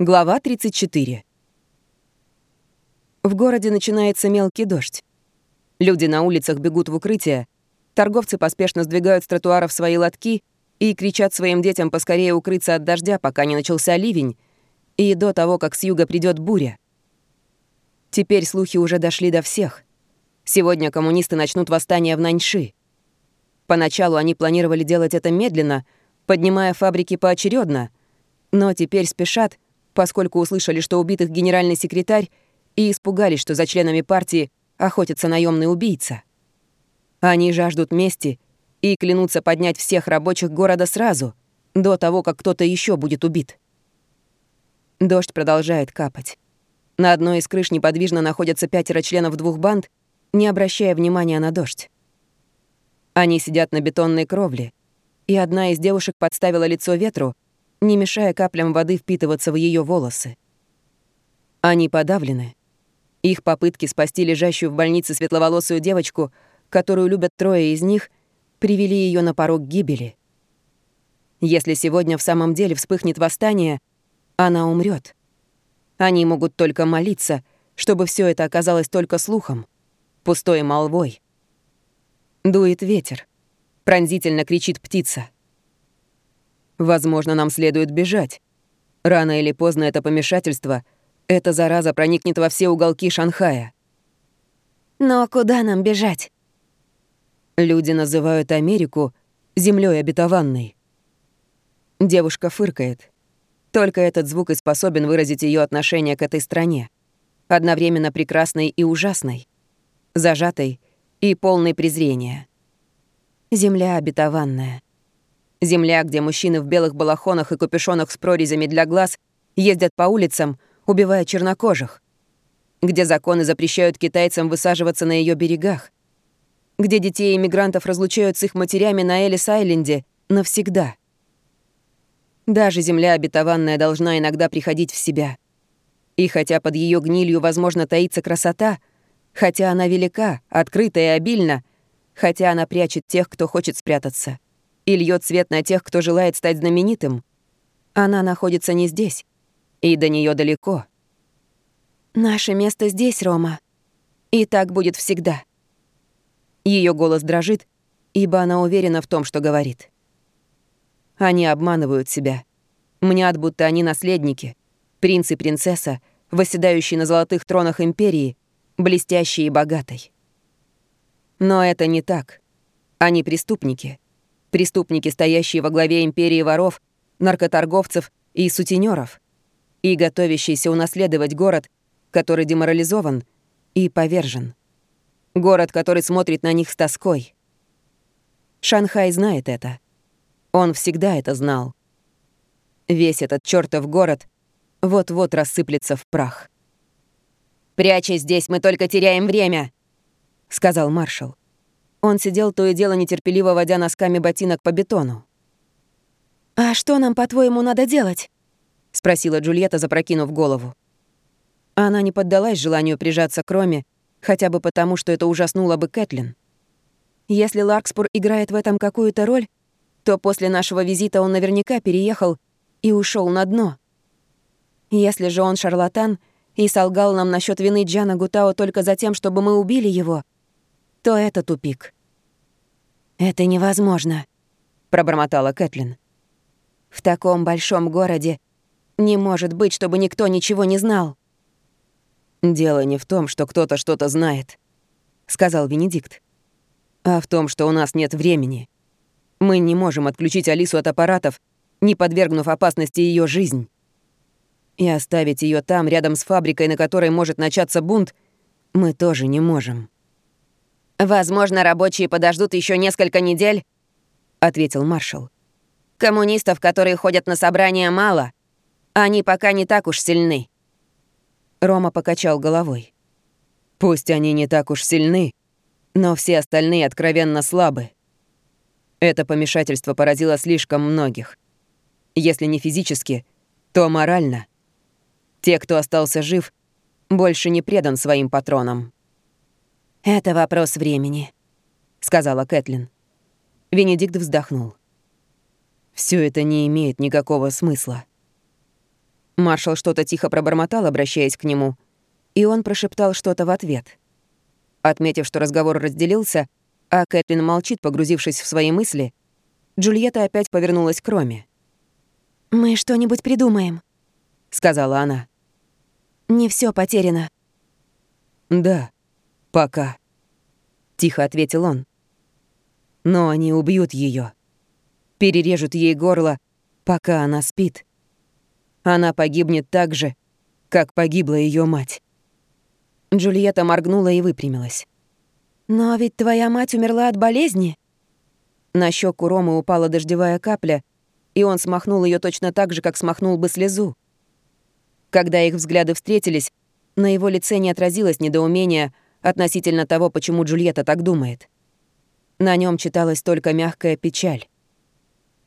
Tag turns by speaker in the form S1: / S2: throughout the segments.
S1: Глава 34. В городе начинается мелкий дождь. Люди на улицах бегут в укрытие, торговцы поспешно сдвигают с тротуаров свои лотки и кричат своим детям поскорее укрыться от дождя, пока не начался ливень, и до того, как с юга придет буря. Теперь слухи уже дошли до всех. Сегодня коммунисты начнут восстание в Наньши. Поначалу они планировали делать это медленно, поднимая фабрики поочередно, но теперь спешат — поскольку услышали, что убитых генеральный секретарь, и испугались, что за членами партии охотится наемный убийца. Они жаждут мести и клянутся поднять всех рабочих города сразу, до того, как кто-то еще будет убит. Дождь продолжает капать. На одной из крыш неподвижно находятся пятеро членов двух банд, не обращая внимания на дождь. Они сидят на бетонной кровле, и одна из девушек подставила лицо ветру, не мешая каплям воды впитываться в ее волосы. Они подавлены. Их попытки спасти лежащую в больнице светловолосую девочку, которую любят трое из них, привели ее на порог гибели. Если сегодня в самом деле вспыхнет восстание, она умрет. Они могут только молиться, чтобы все это оказалось только слухом, пустой молвой. Дует ветер. Пронзительно кричит птица — Возможно, нам следует бежать. Рано или поздно это помешательство, эта зараза проникнет во все уголки Шанхая.
S2: Но куда нам бежать?
S1: Люди называют Америку землей обетованной. Девушка фыркает. Только этот звук и способен выразить ее отношение к этой стране. Одновременно прекрасной и ужасной. Зажатой и полной презрения. Земля обетованная. Земля, где мужчины в белых балахонах и капюшонах с прорезями для глаз ездят по улицам, убивая чернокожих. Где законы запрещают китайцам высаживаться на ее берегах. Где детей иммигрантов разлучают с их матерями на Элис-Айленде навсегда. Даже земля обетованная должна иногда приходить в себя. И хотя под ее гнилью, возможно, таится красота, хотя она велика, открыта и обильна, хотя она прячет тех, кто хочет спрятаться — и льет свет на тех, кто желает стать знаменитым. Она находится не здесь, и до нее далеко.
S2: «Наше место здесь, Рома. И так будет всегда».
S1: Ее голос дрожит, ибо она уверена в том, что говорит. Они обманывают себя. Мнят, будто они наследники, принц и принцесса, восседающие на золотых тронах империи, блестящие и богатой. Но это не так. Они преступники — преступники, стоящие во главе империи воров, наркоторговцев и сутенеров, и готовящиеся унаследовать город, который деморализован и повержен. Город, который смотрит на них с тоской. Шанхай знает это. Он всегда это знал. Весь этот чертов город вот-вот рассыплется в прах.
S2: «Прячась здесь, мы только теряем время», — сказал маршал.
S1: Он сидел то и дело нетерпеливо водя носками ботинок по бетону.
S2: «А что нам, по-твоему, надо делать?»
S1: — спросила Джульетта, запрокинув голову. Она не поддалась желанию прижаться к Роме, хотя бы потому, что это ужаснуло бы Кэтлин. Если Ларкспур играет в этом какую-то роль, то после нашего визита он наверняка переехал и ушел на дно. Если же он шарлатан и солгал нам насчет вины Джана Гутао только за тем, чтобы мы убили его — то это тупик.
S2: «Это невозможно», —
S1: пробормотала Кэтлин.
S2: «В таком большом городе не может быть, чтобы никто ничего не знал».
S1: «Дело не в том, что кто-то что-то знает», — сказал Венедикт, «а в том, что у нас нет времени. Мы не можем отключить Алису от аппаратов, не подвергнув опасности ее жизнь. И оставить ее там, рядом с фабрикой, на которой может начаться бунт, мы тоже не можем».
S2: «Возможно, рабочие подождут еще несколько недель», — ответил маршал. «Коммунистов, которые ходят на собрания, мало. Они пока не так уж сильны».
S1: Рома покачал головой. «Пусть они не так уж сильны, но все остальные откровенно слабы. Это помешательство поразило слишком многих. Если не физически, то морально. Те, кто остался жив, больше не предан своим патронам».
S2: «Это вопрос времени», — сказала Кэтлин.
S1: Венедикт вздохнул. Все это не имеет никакого смысла. Маршал что-то тихо пробормотал, обращаясь к нему, и он прошептал что-то в ответ. Отметив, что разговор разделился, а Кэтлин молчит, погрузившись в свои мысли, Джульетта опять повернулась к Роме.
S2: «Мы что-нибудь придумаем», — сказала она. «Не все потеряно».
S1: «Да, пока», — тихо ответил он. «Но они убьют ее, перережут ей горло, пока она спит. Она погибнет так же, как погибла ее мать». Джульетта моргнула и выпрямилась.
S2: «Но ведь твоя мать умерла от болезни».
S1: На щеку Ромы упала дождевая капля, и он смахнул ее точно так же, как смахнул бы слезу. Когда их взгляды встретились, на его лице не отразилось недоумение относительно того, почему Джульетта так думает. На нем читалась только мягкая печаль.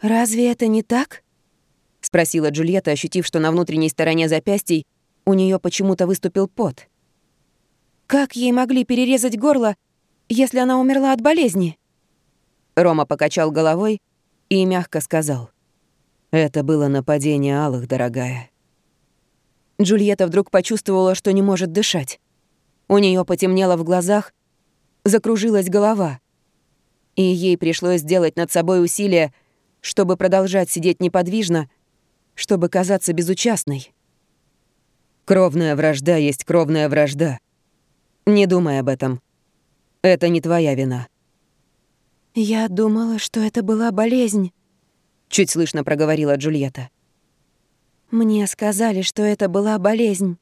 S2: «Разве это не так?»
S1: — спросила Джульетта, ощутив, что на внутренней стороне запястий у нее почему-то выступил пот.
S2: «Как ей могли перерезать горло, если она умерла от болезни?»
S1: Рома покачал головой и мягко сказал. «Это было нападение алых, дорогая». Джульетта вдруг почувствовала, что не может дышать. У нее потемнело в глазах, закружилась голова. И ей пришлось сделать над собой усилие, чтобы продолжать сидеть неподвижно, чтобы казаться безучастной. Кровная вражда есть кровная вражда. Не думай об этом. Это не твоя вина.
S2: «Я думала, что это была болезнь», — чуть слышно проговорила Джульетта. «Мне сказали, что это была болезнь».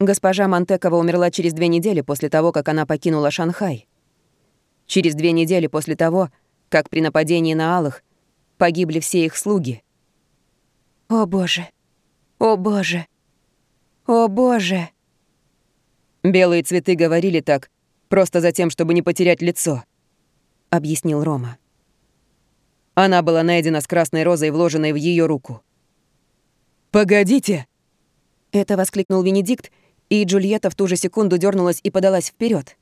S1: Госпожа Монтекова умерла через две недели после того, как она покинула Шанхай. Через две недели после того, как при нападении на Алых погибли все их слуги.
S2: «О боже! О боже! О боже!»
S1: «Белые цветы говорили так, просто за тем, чтобы не потерять лицо», — объяснил Рома. Она была найдена с красной розой, вложенной в ее руку. «Погодите!» Это воскликнул Венедикт, и Джульетта в ту же секунду дернулась и подалась вперед.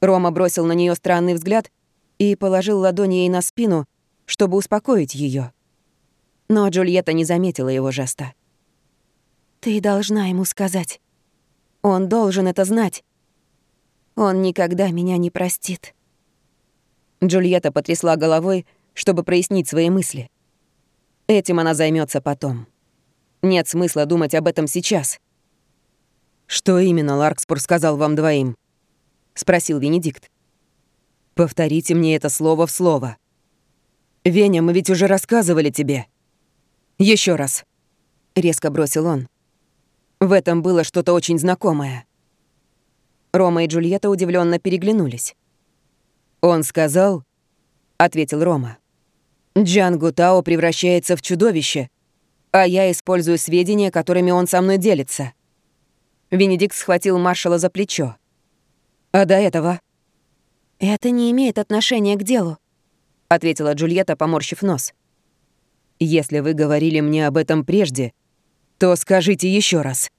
S1: Рома бросил на нее странный взгляд и положил ладони ей на спину, чтобы успокоить ее. Но Джульетта не заметила его жеста.
S2: «Ты должна ему сказать. Он должен это знать. Он никогда меня не простит».
S1: Джульетта потрясла головой, чтобы прояснить свои мысли. Этим она займется потом. Нет смысла думать об этом сейчас. «Что именно Ларкспур сказал вам двоим?» — спросил Венедикт. «Повторите мне это слово в слово. Веня, мы ведь уже рассказывали тебе. Еще раз», — резко бросил он. В этом было что-то очень знакомое. Рома и Джульетта удивленно переглянулись. «Он сказал...» — ответил Рома. «Джан Гутао превращается в чудовище, а я использую сведения, которыми он со мной делится». Венедикт схватил маршала за плечо. «А до этого?»
S2: «Это не имеет отношения к делу», — ответила Джульетта, поморщив нос.
S1: «Если вы говорили мне об этом прежде, то скажите еще раз».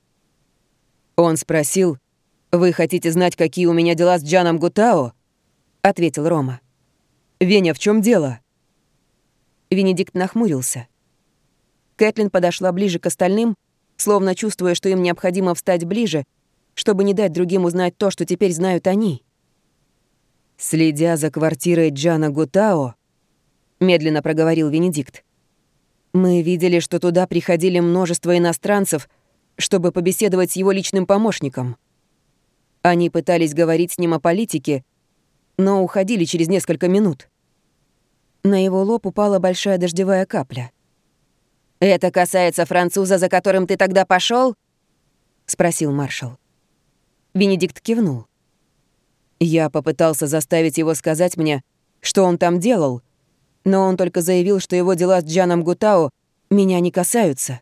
S1: Он спросил, «Вы хотите знать, какие у меня дела с Джаном Гутао?» — ответил Рома. «Веня, в чем дело?» Венедикт нахмурился. Кэтлин подошла ближе к остальным, словно чувствуя, что им необходимо встать ближе, чтобы не дать другим узнать то, что теперь знают они. «Следя за квартирой Джана Гутао», — медленно проговорил Венедикт, «мы видели, что туда приходили множество иностранцев, чтобы побеседовать с его личным помощником. Они пытались говорить с ним о политике, но уходили через несколько минут». На его лоб упала большая дождевая капля —
S2: «Это касается француза, за которым ты тогда пошел?
S1: спросил маршал. Бенедикт кивнул. Я попытался заставить его сказать мне, что он там делал, но он только заявил, что его дела с Джаном Гутао меня не касаются.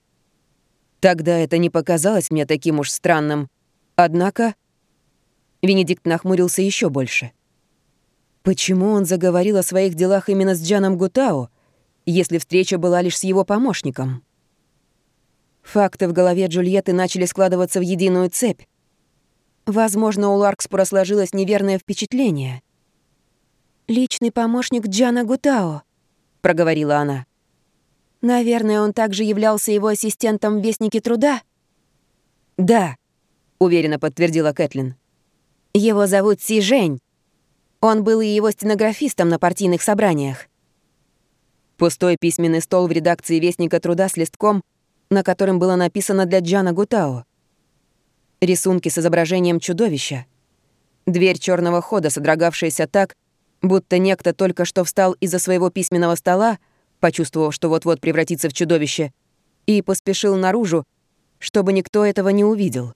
S1: Тогда это не показалось мне таким уж странным. Однако... Венедикт нахмурился еще больше. Почему он заговорил о своих делах именно с Джаном Гутао, если встреча была лишь с его помощником. Факты в голове Джульетты начали складываться в единую цепь. Возможно, у Ларкспура сложилось неверное впечатление.
S2: «Личный помощник Джана Гутао», — проговорила она. Наверное, он также являлся его ассистентом в Вестнике труда?
S1: Да, уверенно подтвердила Кэтлин.
S2: Его зовут Си Жень. Он был и его стенографистом на партийных собраниях.
S1: Пустой письменный стол в редакции Вестника труда с листком, на котором было написано для Джана Гутао. Рисунки с изображением чудовища. Дверь черного хода, содрогавшаяся так, будто некто только что встал из-за своего письменного стола, почувствовав, что вот-вот превратится в чудовище, и поспешил наружу, чтобы никто этого не увидел.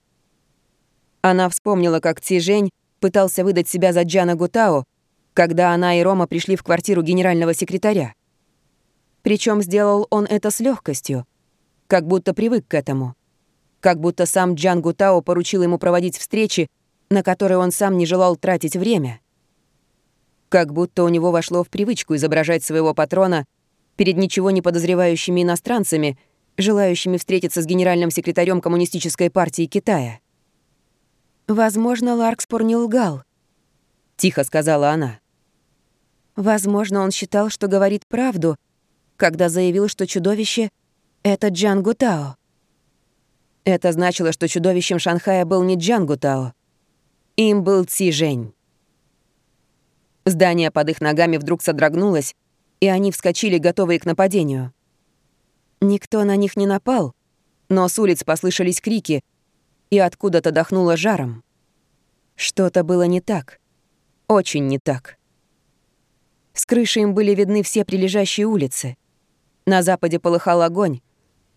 S1: Она вспомнила, как Ци Жень пытался выдать себя за Джана Гутао, когда она и Рома пришли в квартиру генерального секретаря. Причем сделал он это с легкостью, как будто привык к этому. Как будто сам Джан Гутао поручил ему проводить встречи, на которые он сам не желал тратить время. Как будто у него вошло в привычку изображать своего патрона перед ничего не подозревающими иностранцами, желающими встретиться с генеральным секретарем Коммунистической партии Китая.
S2: «Возможно, Ларкспор не лгал», —
S1: тихо сказала она.
S2: «Возможно, он считал, что говорит правду, когда заявил, что чудовище — это Джан Гутао».
S1: Это значило, что чудовищем Шанхая был не Джан Гутао. Им был Ци Жень. Здание под их ногами вдруг содрогнулось, и они вскочили, готовые к нападению. Никто на них не напал, но с улиц послышались крики — и откуда-то дохнуло жаром. Что-то было не так. Очень не так. С крыши им были видны все прилежащие улицы. На западе полыхал огонь.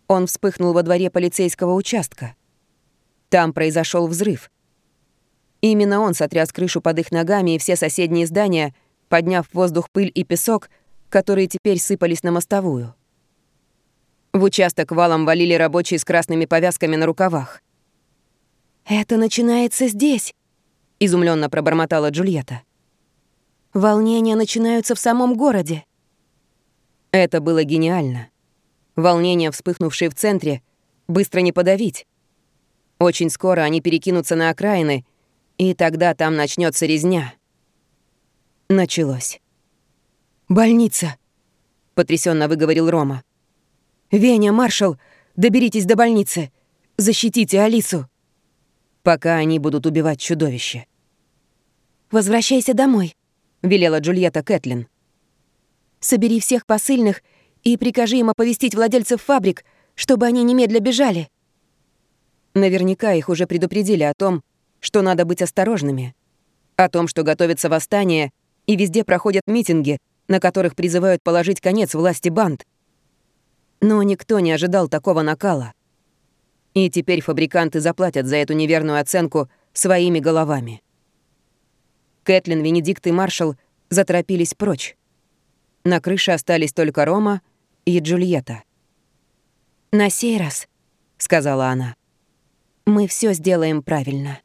S1: Он вспыхнул во дворе полицейского участка. Там произошел взрыв. Именно он сотряс крышу под их ногами и все соседние здания, подняв в воздух пыль и песок, которые теперь сыпались на мостовую. В участок валом валили рабочие с красными повязками на рукавах.
S2: «Это начинается здесь», — изумленно пробормотала Джульетта. «Волнения начинаются в самом городе».
S1: Это было гениально. Волнения, вспыхнувшие в центре, быстро не подавить. Очень скоро они перекинутся на окраины, и тогда там начнется резня. Началось.
S2: «Больница», — потрясенно выговорил Рома. «Веня, маршал, доберитесь до больницы. Защитите Алису»
S1: пока они будут убивать чудовище.
S2: «Возвращайся домой», —
S1: велела Джульетта Кэтлин.
S2: «Собери всех посыльных и прикажи им оповестить владельцев фабрик, чтобы они немедля бежали».
S1: Наверняка их уже предупредили о том, что надо быть осторожными, о том, что готовится восстание, и везде проходят митинги, на которых призывают положить конец власти банд. Но никто не ожидал такого накала. И теперь фабриканты заплатят за эту неверную оценку своими головами. Кэтлин, Венедикт и Маршал заторопились прочь. На крыше остались только Рома и Джульетта.
S2: «На сей раз», — сказала она, — «мы все сделаем правильно».